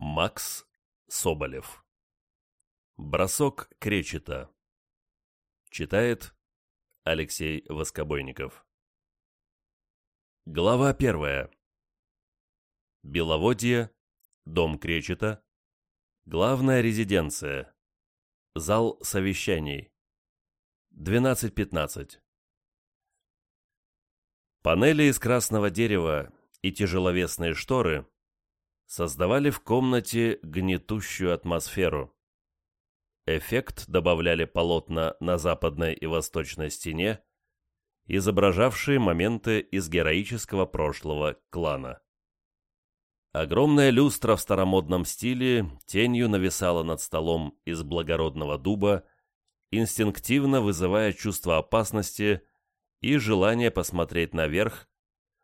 Макс Соболев. Бросок кречета. Читает Алексей Воскобойников. Глава первая. Беловодье, дом кречета, главная резиденция, зал совещаний, 12.15 Панели из красного дерева и тяжеловесные шторы создавали в комнате гнетущую атмосферу. Эффект добавляли полотна на западной и восточной стене, изображавшие моменты из героического прошлого клана. Огромная люстра в старомодном стиле тенью нависала над столом из благородного дуба, инстинктивно вызывая чувство опасности и желание посмотреть наверх,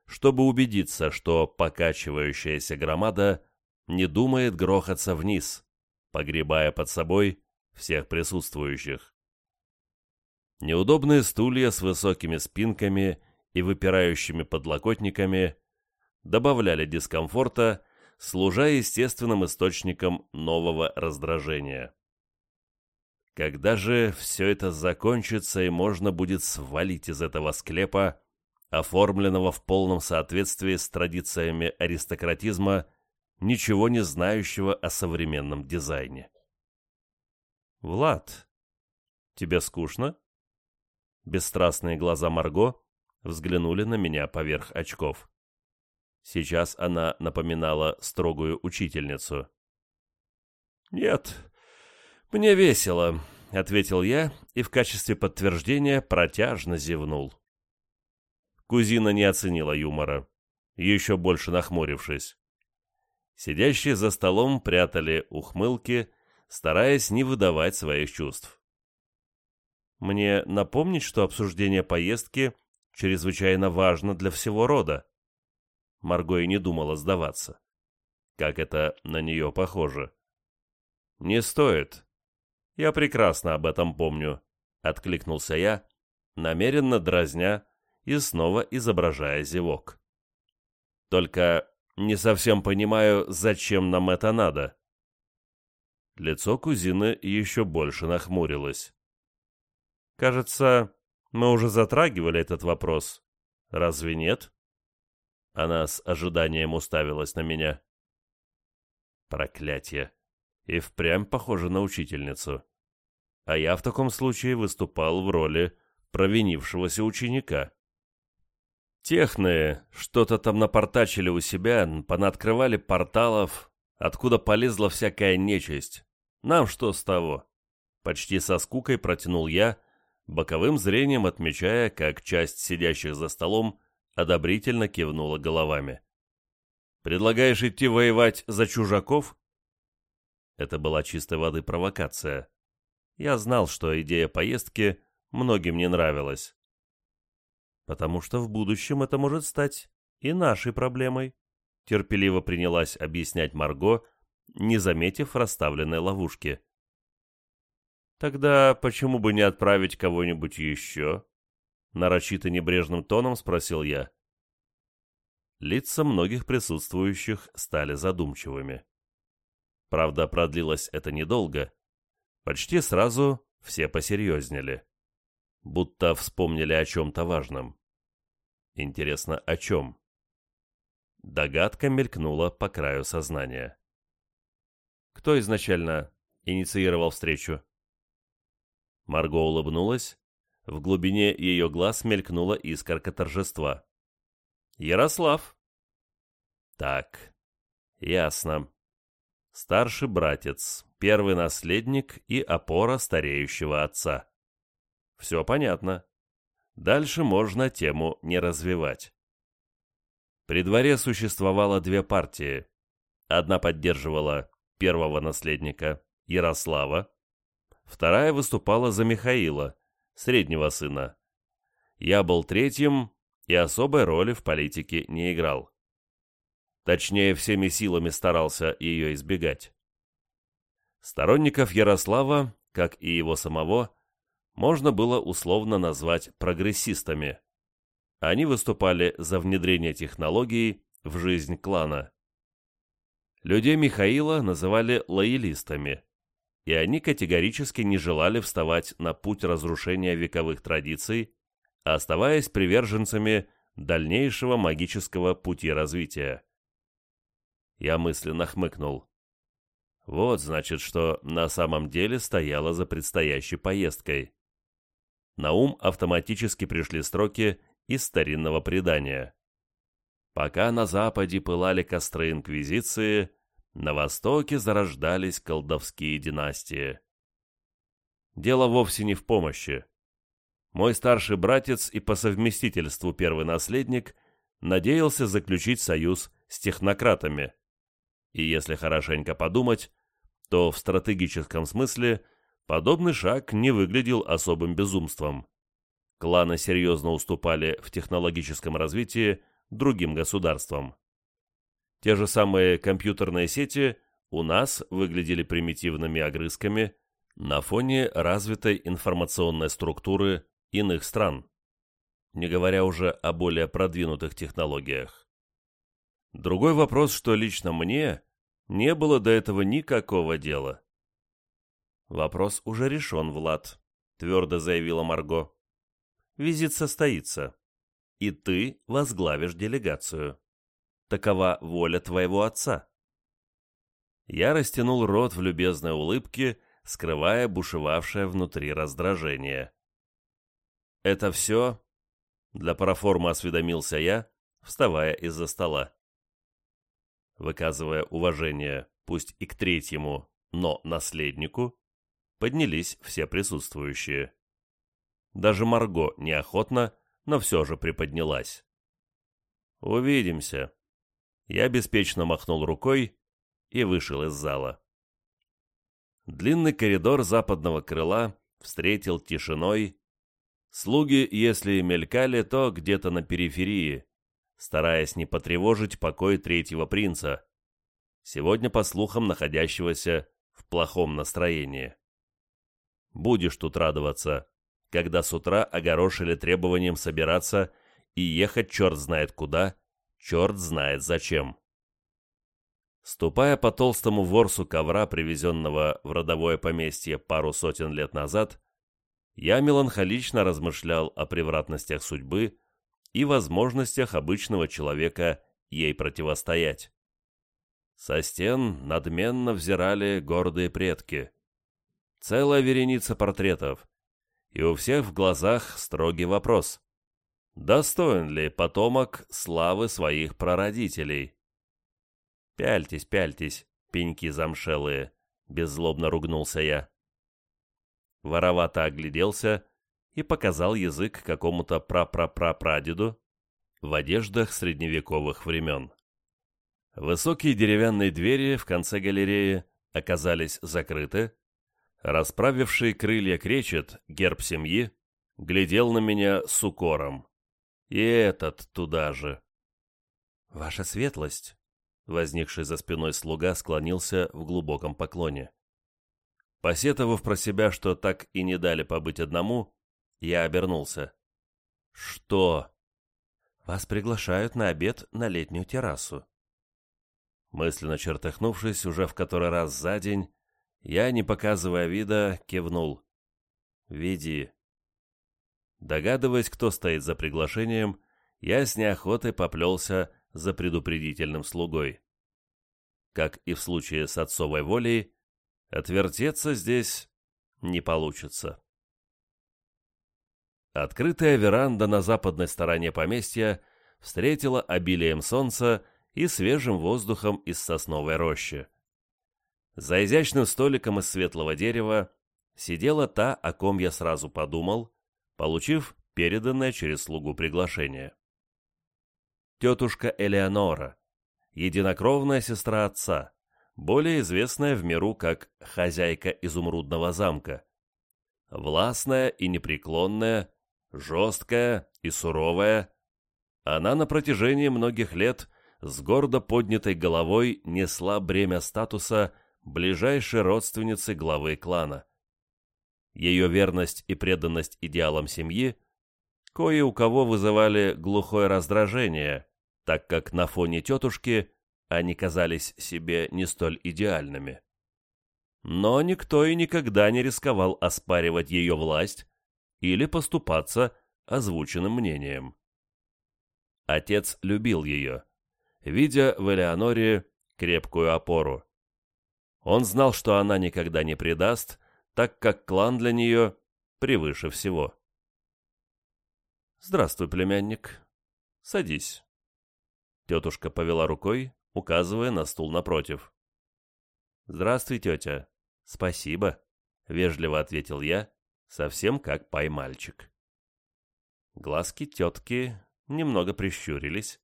чтобы убедиться, что покачивающаяся громада не думает грохаться вниз, погребая под собой всех присутствующих. Неудобные стулья с высокими спинками и выпирающими подлокотниками добавляли дискомфорта, служа естественным источником нового раздражения. Когда же все это закончится и можно будет свалить из этого склепа, оформленного в полном соответствии с традициями аристократизма, ничего не знающего о современном дизайне. «Влад, тебе скучно?» Бесстрастные глаза Марго взглянули на меня поверх очков. Сейчас она напоминала строгую учительницу. «Нет, мне весело», — ответил я и в качестве подтверждения протяжно зевнул. Кузина не оценила юмора, еще больше нахмурившись. Сидящие за столом прятали ухмылки, стараясь не выдавать своих чувств. Мне напомнить, что обсуждение поездки чрезвычайно важно для всего рода. Марго и не думала сдаваться. Как это на нее похоже. «Не стоит. Я прекрасно об этом помню», — откликнулся я, намеренно дразня и снова изображая зевок. «Только не совсем понимаю, зачем нам это надо». Лицо кузины еще больше нахмурилось. «Кажется, мы уже затрагивали этот вопрос. Разве нет?» Она с ожиданием уставилась на меня. Проклятие. И впрямь похоже на учительницу. А я в таком случае выступал в роли провинившегося ученика. Техные что-то там напортачили у себя, понаоткрывали порталов, откуда полезла всякая нечисть. Нам что с того? Почти со скукой протянул я, боковым зрением отмечая, как часть сидящих за столом одобрительно кивнула головами. «Предлагаешь идти воевать за чужаков?» Это была чистой воды провокация. Я знал, что идея поездки многим не нравилась. «Потому что в будущем это может стать и нашей проблемой», терпеливо принялась объяснять Марго, не заметив расставленной ловушки. «Тогда почему бы не отправить кого-нибудь еще?» нарочито небрежным тоном спросил я. Лица многих присутствующих стали задумчивыми. Правда, продлилось это недолго. Почти сразу все посерьезнели. Будто вспомнили о чем-то важном. Интересно, о чем? Догадка мелькнула по краю сознания. Кто изначально инициировал встречу? Марго улыбнулась в глубине ее глаз мелькнула искорка торжества. «Ярослав!» «Так, ясно. Старший братец, первый наследник и опора стареющего отца. Все понятно. Дальше можно тему не развивать. При дворе существовало две партии. Одна поддерживала первого наследника, Ярослава, вторая выступала за Михаила, среднего сына. Я был третьим и особой роли в политике не играл. Точнее, всеми силами старался ее избегать. Сторонников Ярослава, как и его самого, можно было условно назвать прогрессистами. Они выступали за внедрение технологий в жизнь клана. Людей Михаила называли лоялистами, и они категорически не желали вставать на путь разрушения вековых традиций, оставаясь приверженцами дальнейшего магического пути развития. Я мысленно хмыкнул. Вот, значит, что на самом деле стояло за предстоящей поездкой. На ум автоматически пришли строки из старинного предания. Пока на западе пылали костры Инквизиции, на востоке зарождались колдовские династии. Дело вовсе не в помощи. Мой старший братец и по совместительству первый наследник надеялся заключить союз с технократами. И если хорошенько подумать, то в стратегическом смысле подобный шаг не выглядел особым безумством. Кланы серьезно уступали в технологическом развитии другим государствам. Те же самые компьютерные сети у нас выглядели примитивными огрызками на фоне развитой информационной структуры иных стран, не говоря уже о более продвинутых технологиях. Другой вопрос, что лично мне не было до этого никакого дела. «Вопрос уже решен, Влад», — твердо заявила Марго. «Визит состоится и ты возглавишь делегацию. Такова воля твоего отца». Я растянул рот в любезной улыбке, скрывая бушевавшее внутри раздражение. «Это все?» — для проформы осведомился я, вставая из-за стола. Выказывая уважение, пусть и к третьему, но наследнику, поднялись все присутствующие. Даже Марго неохотно, но все же приподнялась. «Увидимся». Я беспечно махнул рукой и вышел из зала. Длинный коридор западного крыла встретил тишиной. Слуги, если мелькали, то где-то на периферии, стараясь не потревожить покой третьего принца, сегодня, по слухам, находящегося в плохом настроении. Будешь тут радоваться, когда с утра огорошили требованием собираться и ехать черт знает куда, черт знает зачем. Ступая по толстому ворсу ковра, привезенного в родовое поместье пару сотен лет назад, я меланхолично размышлял о превратностях судьбы и возможностях обычного человека ей противостоять. Со стен надменно взирали гордые предки. Целая вереница портретов, и у всех в глазах строгий вопрос. Достоин ли потомок славы своих прародителей? «Пяльтесь, пяльтесь, пеньки замшелые», — беззлобно ругнулся я. Воровато огляделся и показал язык какому-то прапрапрапрадеду в одеждах средневековых времен. Высокие деревянные двери в конце галереи оказались закрыты, Расправивший крылья кречет, герб семьи, глядел на меня с укором. И этот туда же. «Ваша светлость!» Возникший за спиной слуга склонился в глубоком поклоне. Посетовав про себя, что так и не дали побыть одному, я обернулся. «Что?» «Вас приглашают на обед на летнюю террасу». Мысленно чертыхнувшись уже в который раз за день, я, не показывая вида, кивнул. «Веди». Догадываясь, кто стоит за приглашением, я с неохотой поплелся за предупредительным слугой. Как и в случае с отцовой волей, отвертеться здесь не получится. Открытая веранда на западной стороне поместья встретила обилием солнца и свежим воздухом из сосновой рощи. За изящным столиком из светлого дерева сидела та, о ком я сразу подумал, получив переданное через слугу приглашение. Тетушка Элеонора, единокровная сестра отца, более известная в миру как хозяйка изумрудного замка. Властная и непреклонная, жесткая и суровая, она на протяжении многих лет с гордо поднятой головой несла бремя статуса ближайшей родственницы главы клана. Ее верность и преданность идеалам семьи кое у кого вызывали глухое раздражение, так как на фоне тетушки они казались себе не столь идеальными. Но никто и никогда не рисковал оспаривать ее власть или поступаться озвученным мнением. Отец любил ее, видя в Элеоноре крепкую опору. Он знал, что она никогда не предаст, так как клан для нее превыше всего. «Здравствуй, племянник. Садись». Тетушка повела рукой, указывая на стул напротив. «Здравствуй, тетя. Спасибо», — вежливо ответил я, совсем как пай-мальчик. Глазки тетки немного прищурились.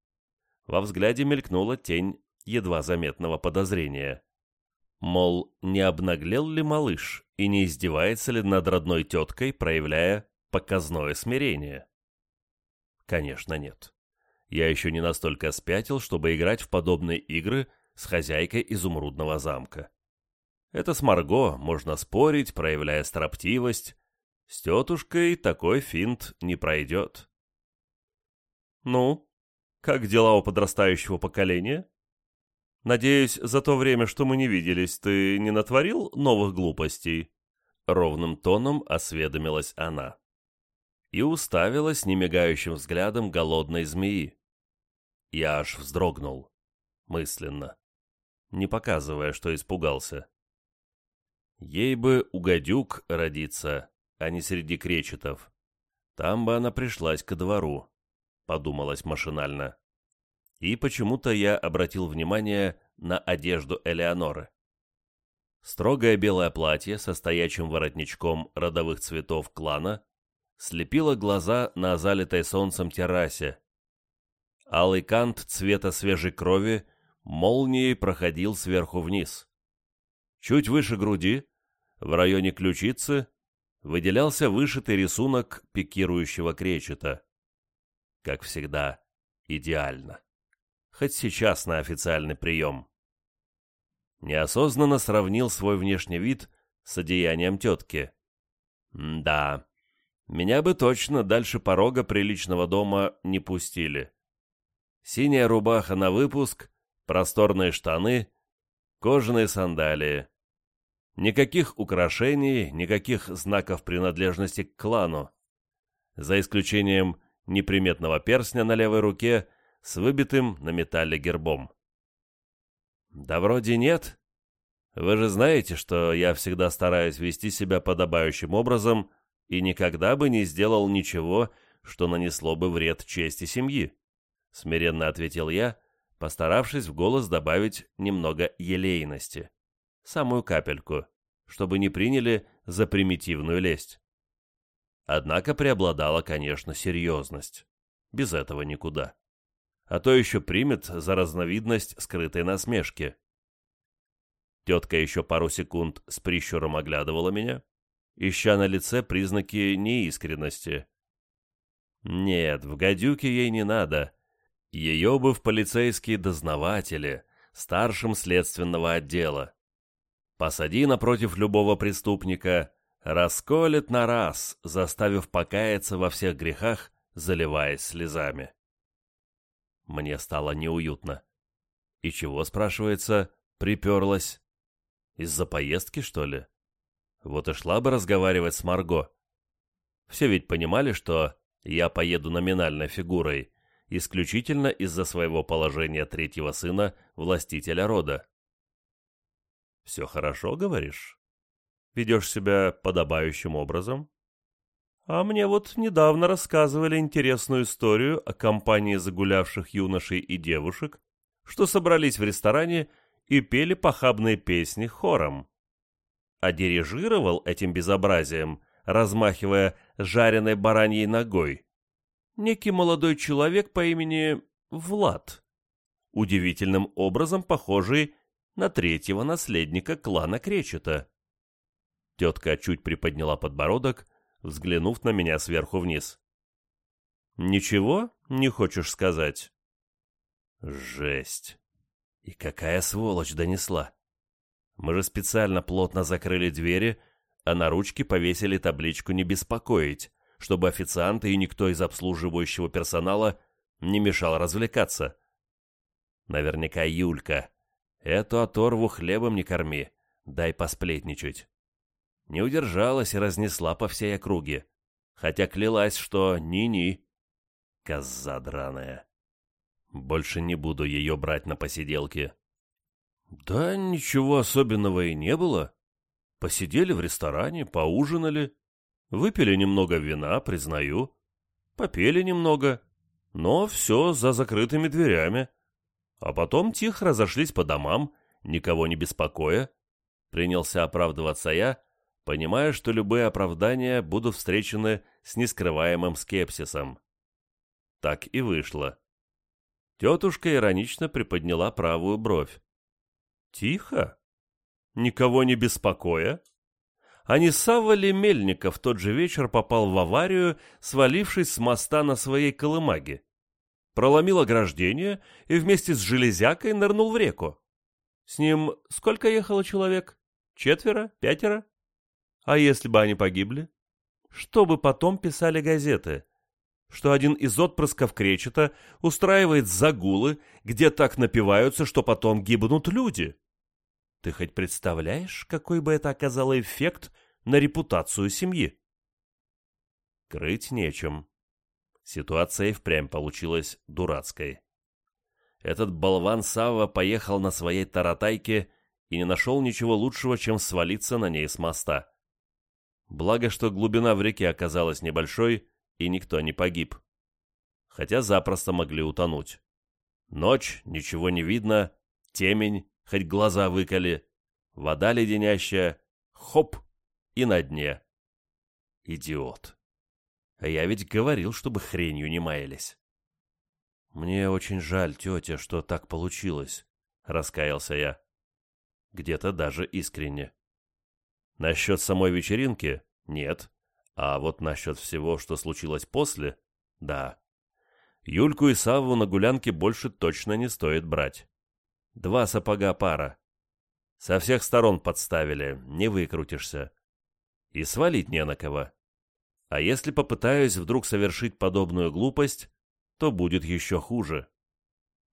Во взгляде мелькнула тень едва заметного подозрения. Мол, не обнаглел ли малыш и не издевается ли над родной теткой, проявляя показное смирение? Конечно, нет. Я еще не настолько спятил, чтобы играть в подобные игры с хозяйкой изумрудного замка. Это с Марго можно спорить, проявляя строптивость. С тетушкой такой финт не пройдет. «Ну, как дела у подрастающего поколения?» «Надеюсь, за то время, что мы не виделись, ты не натворил новых глупостей?» Ровным тоном осведомилась она. И уставилась немигающим взглядом голодной змеи. Я аж вздрогнул. Мысленно. Не показывая, что испугался. Ей бы у гадюк родиться, а не среди кречетов. Там бы она пришлась ко двору, подумалось машинально. И почему-то я обратил внимание на одежду Элеоноры. Строгое белое платье со стоячим воротничком родовых цветов клана слепило глаза на залитой солнцем террасе. Алый кант цвета свежей крови молнией проходил сверху вниз. Чуть выше груди в районе ключицы выделялся вышитый рисунок пикирующего кречета. Как всегда, идеально. Хоть сейчас на официальный прием. Неосознанно сравнил свой внешний вид с одеянием тетки. Да, меня бы точно дальше порога приличного дома не пустили. Синяя рубаха на выпуск, просторные штаны, кожаные сандалии. Никаких украшений, никаких знаков принадлежности к клану. За исключением неприметного перстня на левой руке с выбитым на металле гербом. Да вроде нет. Вы же знаете, что я всегда стараюсь вести себя подобающим образом и никогда бы не сделал ничего, что нанесло бы вред чести семьи. Смиренно ответил я, постаравшись в голос добавить немного елейности самую капельку, чтобы не приняли за примитивную лесть. Однако преобладала, конечно, серьезность. Без этого никуда. А то еще примет за разновидность скрытой насмешки. Тетка еще пару секунд с прищуром оглядывала меня, ища на лице признаки неискренности. Нет, в гадюке ей не надо. Ее бы в полицейские дознаватели, старшим следственного отдела. Посади напротив любого преступника, расколет на раз, заставив покаяться во всех грехах, заливаясь слезами. Мне стало неуютно. И чего, спрашивается, приперлась? Из-за поездки, что ли? Вот и шла бы разговаривать с Марго. Все ведь понимали, что я поеду номинальной фигурой, исключительно из-за своего положения третьего сына властителя рода. Все хорошо, говоришь? Ведешь себя подобающим образом? А мне вот недавно рассказывали интересную историю о компании загулявших юношей и девушек, что собрались в ресторане и пели похабные песни хором. А дирижировал этим безобразием, размахивая жареной бараньей ногой, некий молодой человек по имени Влад, удивительным образом похожий на третьего наследника клана Кречета. Тетка чуть приподняла подбородок, взглянув на меня сверху вниз. «Ничего не хочешь сказать?» «Жесть! И какая сволочь донесла! Мы же специально плотно закрыли двери, а на ручке повесили табличку «Не беспокоить», чтобы официанты и никто из обслуживающего персонала не мешал развлекаться. Наверняка Юлька. Эту оторву хлебом не корми, дай посплетничать. Не удержалась и разнесла по всей округе, хотя клялась, что ни-ни. Коза драная. Больше не буду ее брать на посиделки. Да ничего особенного и не было. Посидели в ресторане, поужинали, выпили немного вина, признаю, попели немного, но все за закрытыми дверями. А потом тихо разошлись по домам, никого не беспокоя. Принялся оправдываться я, понимая, что любые оправдания будут встречены с нескрываемым скепсисом. Так и вышло. Тетушка иронично приподняла правую бровь. «Тихо? Никого не беспокоя?» А не Савва ли Мельников тот же вечер попал в аварию, свалившись с моста на своей колымаге? Проломил ограждение и вместе с железякой нырнул в реку. С ним сколько ехало человек? Четверо? Пятеро? А если бы они погибли? Что бы потом писали газеты? Что один из отпрысков Кречета устраивает загулы, где так напиваются, что потом гибнут люди? Ты хоть представляешь, какой бы это оказало эффект на репутацию семьи? Крыть нечем. Ситуация и впрямь получилась дурацкой. Этот болван Савва поехал на своей таратайке и не нашел ничего лучшего, чем свалиться на ней с моста. Благо, что глубина в реке оказалась небольшой, и никто не погиб. Хотя запросто могли утонуть. Ночь, ничего не видно, темень, хоть глаза выколи, вода леденящая, хоп, и на дне. Идиот. А я ведь говорил, чтобы хренью не маялись. «Мне очень жаль, тетя, что так получилось», — раскаялся я. Где-то даже искренне. Насчет самой вечеринки — нет. А вот насчет всего, что случилось после — да. Юльку и Савву на гулянке больше точно не стоит брать. Два сапога пара. Со всех сторон подставили, не выкрутишься. И свалить не на кого. А если попытаюсь вдруг совершить подобную глупость, то будет еще хуже.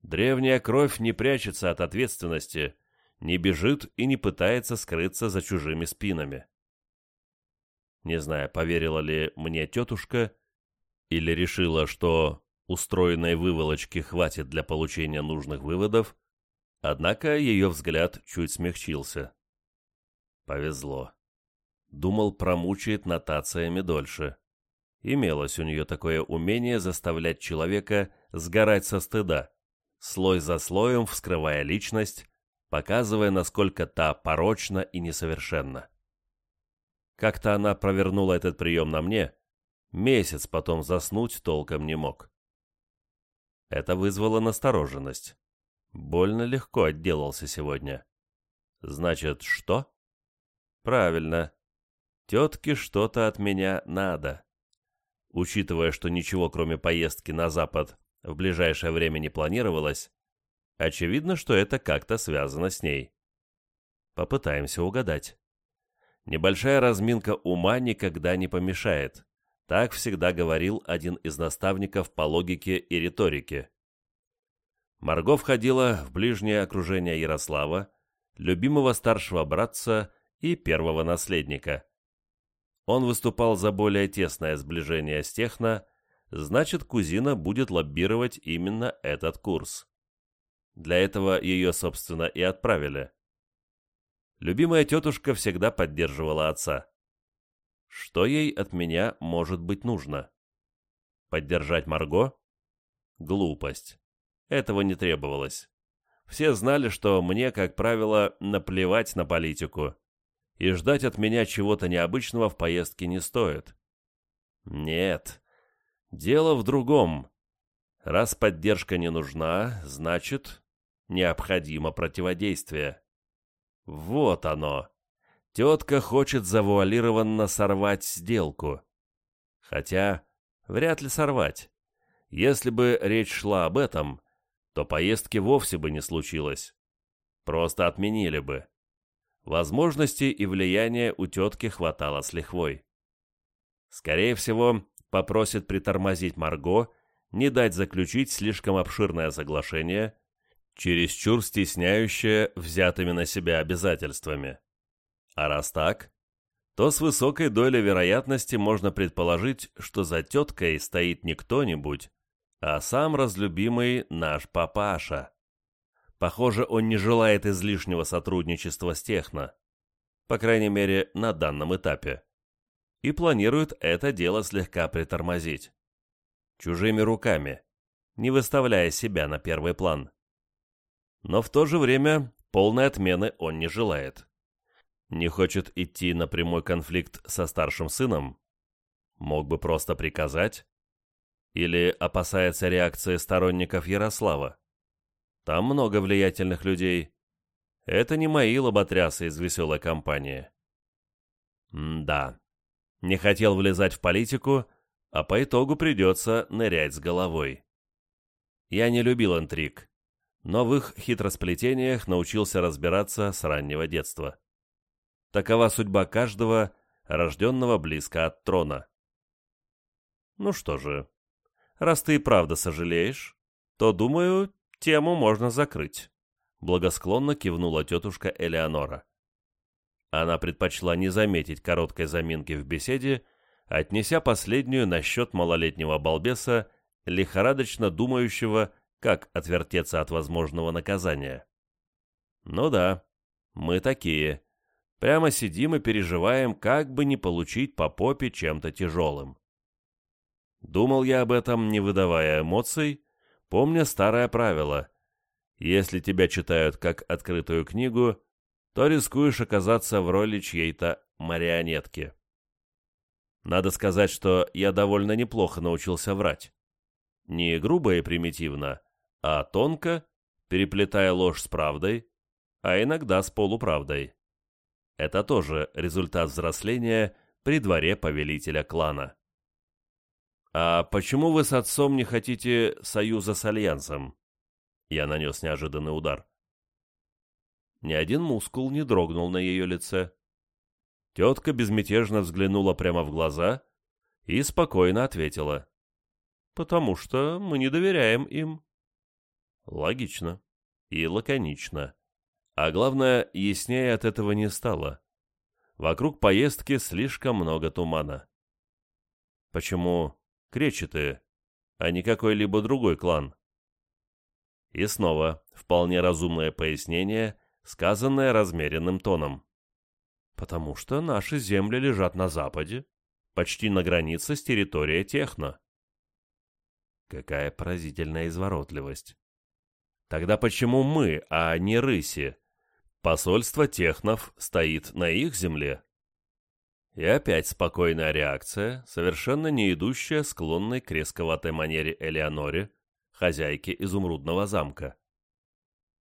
Древняя кровь не прячется от ответственности — не бежит и не пытается скрыться за чужими спинами. Не знаю, поверила ли мне тетушка или решила, что устроенной выволочки хватит для получения нужных выводов, однако ее взгляд чуть смягчился. Повезло. Думал, промучает нотациями дольше. Имелось у нее такое умение заставлять человека сгорать со стыда, слой за слоем вскрывая личность, показывая, насколько та порочна и несовершенна. Как-то она провернула этот прием на мне, месяц потом заснуть толком не мог. Это вызвало настороженность. Больно легко отделался сегодня. Значит, что? Правильно. Тетке что-то от меня надо. Учитывая, что ничего кроме поездки на запад в ближайшее время не планировалось, Очевидно, что это как-то связано с ней. Попытаемся угадать. Небольшая разминка ума никогда не помешает. Так всегда говорил один из наставников по логике и риторике. Марго входила в ближнее окружение Ярослава, любимого старшего братца и первого наследника. Он выступал за более тесное сближение с Техно, значит, кузина будет лоббировать именно этот курс. Для этого ее, собственно, и отправили. Любимая тетушка всегда поддерживала отца. Что ей от меня может быть нужно? Поддержать Марго? Глупость. Этого не требовалось. Все знали, что мне, как правило, наплевать на политику, и ждать от меня чего-то необычного в поездке не стоит. Нет, дело в другом. Раз поддержка не нужна, значит, необходимо противодействие. Вот оно. Тетка хочет завуалированно сорвать сделку. Хотя, вряд ли сорвать. Если бы речь шла об этом, то поездки вовсе бы не случилось. Просто отменили бы. Возможностей и влияния у тетки хватало с лихвой. Скорее всего, попросит притормозить Марго, не дать заключить слишком обширное соглашение чересчур стесняющая взятыми на себя обязательствами. А раз так, то с высокой долей вероятности можно предположить, что за теткой стоит не кто-нибудь, а сам разлюбимый наш папаша. Похоже, он не желает излишнего сотрудничества с Техно, по крайней мере, на данном этапе, и планирует это дело слегка притормозить. Чужими руками, не выставляя себя на первый план. Но в то же время полной отмены он не желает. Не хочет идти на прямой конфликт со старшим сыном? Мог бы просто приказать? Или опасается реакции сторонников Ярослава? Там много влиятельных людей. Это не мои лоботрясы из веселой компании. М да. Не хотел влезать в политику, а по итогу придется нырять с головой. Я не любил интриг, но в их хитросплетениях научился разбираться с раннего детства. Такова судьба каждого, рожденного близко от трона. Ну что же, раз ты и правда сожалеешь, то, думаю, тему можно закрыть», — благосклонно кивнула тетушка Элеонора. Она предпочла не заметить короткой заминки в беседе, отнеся последнюю насчет малолетнего балбеса, лихорадочно думающего, как отвертеться от возможного наказания. «Ну да, мы такие. Прямо сидим и переживаем, как бы не получить по попе чем-то тяжелым». Думал я об этом, не выдавая эмоций, Помня старое правило. Если тебя читают как открытую книгу, то рискуешь оказаться в роли чьей-то марионетки. Надо сказать, что я довольно неплохо научился врать. Не грубо и примитивно, а тонко, переплетая ложь с правдой, а иногда с полуправдой. Это тоже результат взросления при дворе повелителя клана. «А почему вы с отцом не хотите союза с Альянсом?» Я нанес неожиданный удар. Ни один мускул не дрогнул на ее лице. Тетка безмятежно взглянула прямо в глаза и спокойно ответила. «Потому что мы не доверяем им». Логично и лаконично. А главное, яснее от этого не стало. Вокруг поездки слишком много тумана. Почему кречеты, а не какой-либо другой клан. И снова вполне разумное пояснение, сказанное размеренным тоном. Потому что наши земли лежат на западе, почти на границе с территорией Техно. Какая поразительная изворотливость. Тогда почему мы, а не рыси? Посольство Технов стоит на их земле. И опять спокойная реакция, совершенно не идущая склонной к резковатой манере Элеоноре, хозяйки изумрудного замка.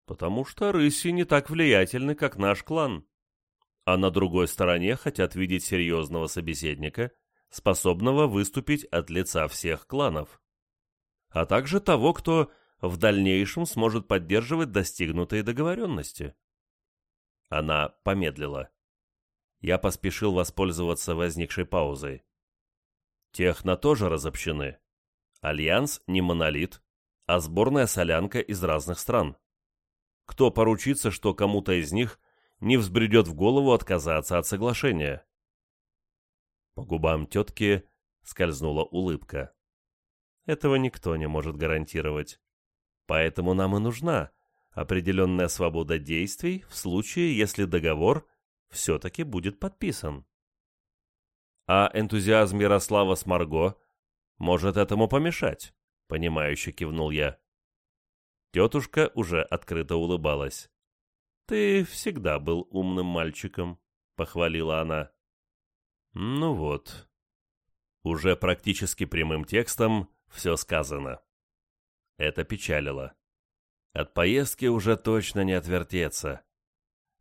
Потому что рыси не так влиятельны, как наш клан. А на другой стороне хотят видеть серьезного собеседника, способного выступить от лица всех кланов. А также того, кто в дальнейшем сможет поддерживать достигнутые договоренности. Она помедлила я поспешил воспользоваться возникшей паузой. Техно тоже разобщены. Альянс не монолит, а сборная солянка из разных стран. Кто поручится, что кому-то из них не взбредет в голову отказаться от соглашения? По губам тетки скользнула улыбка. Этого никто не может гарантировать. Поэтому нам и нужна определенная свобода действий в случае, если договор все-таки будет подписан. А энтузиазм Ярослава с Марго может этому помешать, понимающе кивнул я. Тетушка уже открыто улыбалась. «Ты всегда был умным мальчиком», — похвалила она. «Ну вот». Уже практически прямым текстом все сказано. Это печалило. От поездки уже точно не отвертеться.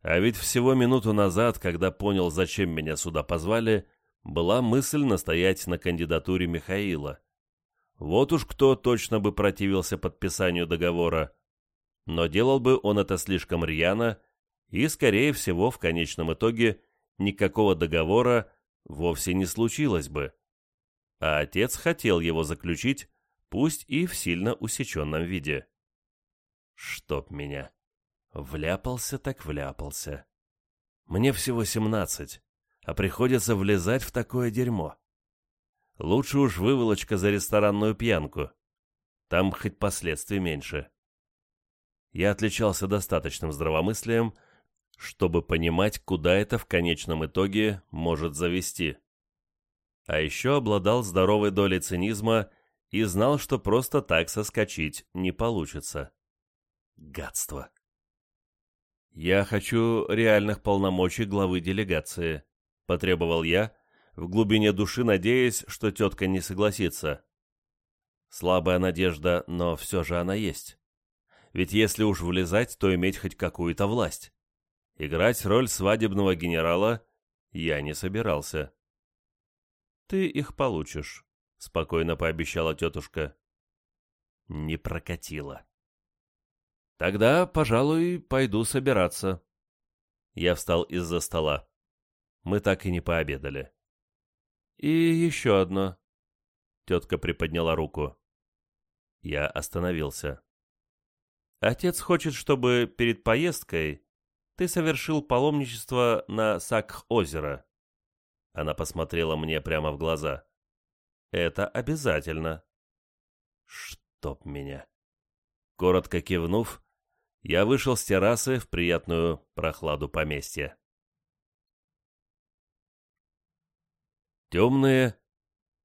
А ведь всего минуту назад, когда понял, зачем меня сюда позвали, была мысль настоять на кандидатуре Михаила. Вот уж кто точно бы противился подписанию договора. Но делал бы он это слишком рьяно, и, скорее всего, в конечном итоге никакого договора вовсе не случилось бы. А отец хотел его заключить, пусть и в сильно усеченном виде. Чтоб меня. Вляпался так вляпался. Мне всего семнадцать, а приходится влезать в такое дерьмо. Лучше уж выволочка за ресторанную пьянку. Там хоть последствий меньше. Я отличался достаточным здравомыслием, чтобы понимать, куда это в конечном итоге может завести. А еще обладал здоровой долей цинизма и знал, что просто так соскочить не получится. Гадство. «Я хочу реальных полномочий главы делегации», — потребовал я, в глубине души надеясь, что тетка не согласится. Слабая надежда, но все же она есть. Ведь если уж влезать, то иметь хоть какую-то власть. Играть роль свадебного генерала я не собирался. «Ты их получишь», — спокойно пообещала тетушка. Не прокатило. «Тогда, пожалуй, пойду собираться». Я встал из-за стола. Мы так и не пообедали. «И еще одно». Тетка приподняла руку. Я остановился. «Отец хочет, чтобы перед поездкой ты совершил паломничество на Сакх-озеро». Она посмотрела мне прямо в глаза. «Это обязательно». «Чтоб меня». Коротко кивнув, я вышел с террасы в приятную прохладу поместья. Темные,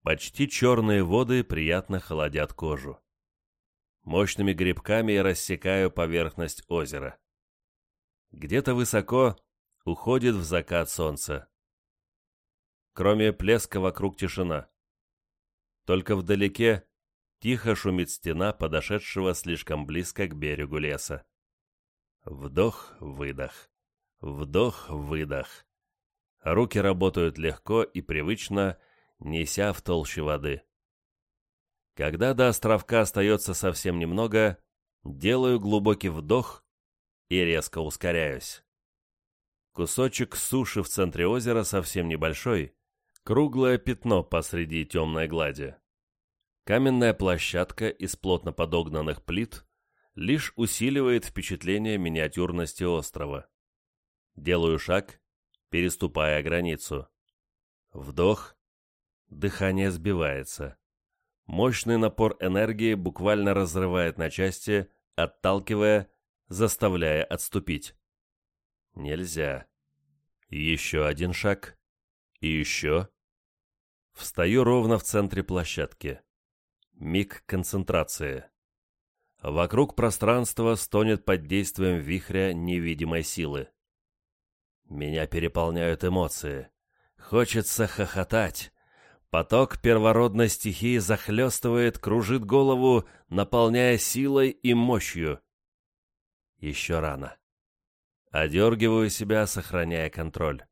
почти черные воды приятно холодят кожу. Мощными грибками я рассекаю поверхность озера. Где-то высоко уходит в закат солнце. Кроме плеска вокруг тишина. Только вдалеке тихо шумит стена подошедшего слишком близко к берегу леса. Вдох-выдох. Вдох-выдох. Руки работают легко и привычно, неся в толще воды. Когда до островка остается совсем немного, делаю глубокий вдох и резко ускоряюсь. Кусочек суши в центре озера совсем небольшой, круглое пятно посреди темной глади. Каменная площадка из плотно подогнанных плит лишь усиливает впечатление миниатюрности острова. Делаю шаг, переступая границу. Вдох, дыхание сбивается. Мощный напор энергии буквально разрывает на части, отталкивая, заставляя отступить. Нельзя. Еще один шаг. И еще. Встаю ровно в центре площадки. Миг концентрации. Вокруг пространство стонет под действием вихря невидимой силы. Меня переполняют эмоции. Хочется хохотать. Поток первородной стихии захлестывает, кружит голову, наполняя силой и мощью. Еще рано. Одергиваю себя, сохраняя контроль.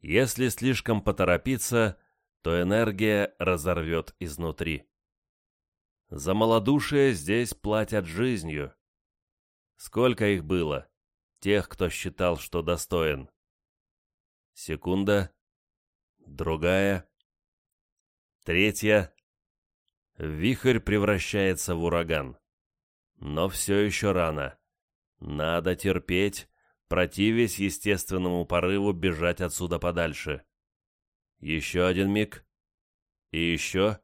Если слишком поторопиться, то энергия разорвет изнутри. За малодушие здесь платят жизнью. Сколько их было, тех, кто считал, что достоин. Секунда, другая, третья. Вихрь превращается в ураган. Но все еще рано. Надо терпеть, противясь естественному порыву бежать отсюда подальше. Еще один миг. И еще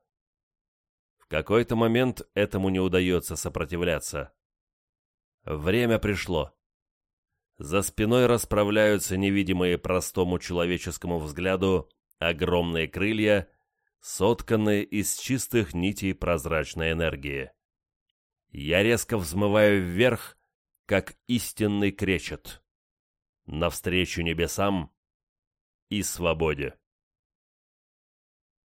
какой-то момент этому не удается сопротивляться. Время пришло. За спиной расправляются невидимые простому человеческому взгляду огромные крылья, сотканные из чистых нитей прозрачной энергии. Я резко взмываю вверх, как истинный кречет, навстречу небесам и свободе.